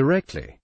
correctly.